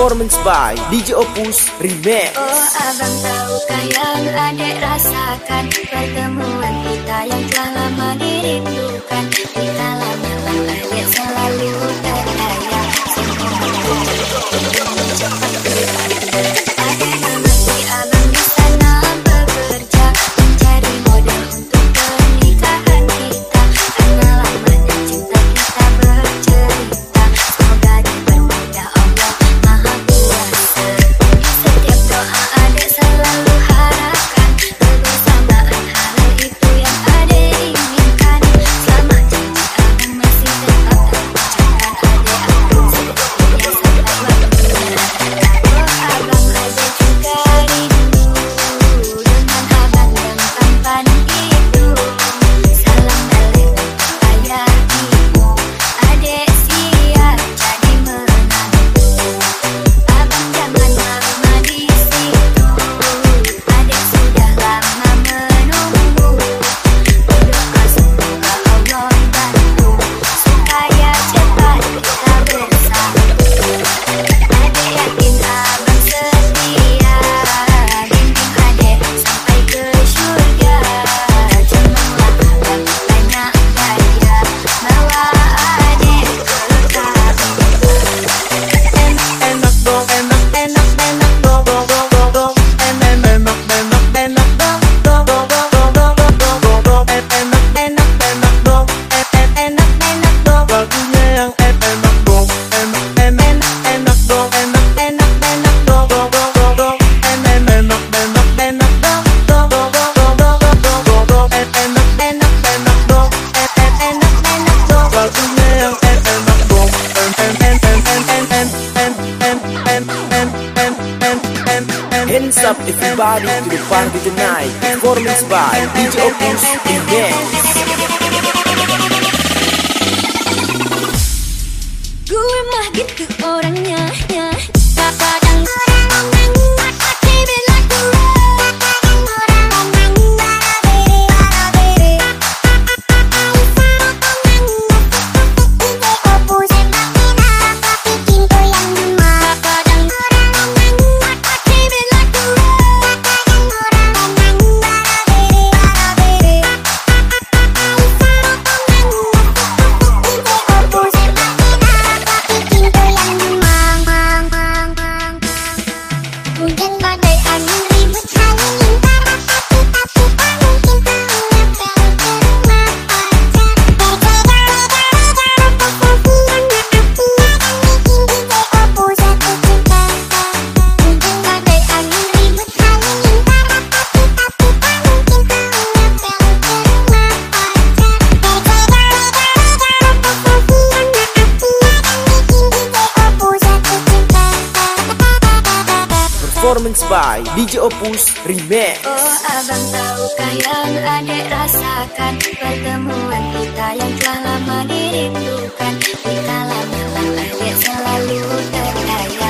Performance by DJ Opus Remix. Oh abang tahukah yang adek rasakan? Pertemuan kita yang telah lama dirindukan everybody to the party tonight Performance by DJ Opus Dance Gue mah gitu orangnya ya. Performance by DJ Opus Remix. Oh abang tahukah yang adek rasakan Pertemuan kita yang telah lama dirindukan Kita lama-lama adek selalu terbayang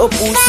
Opus Remix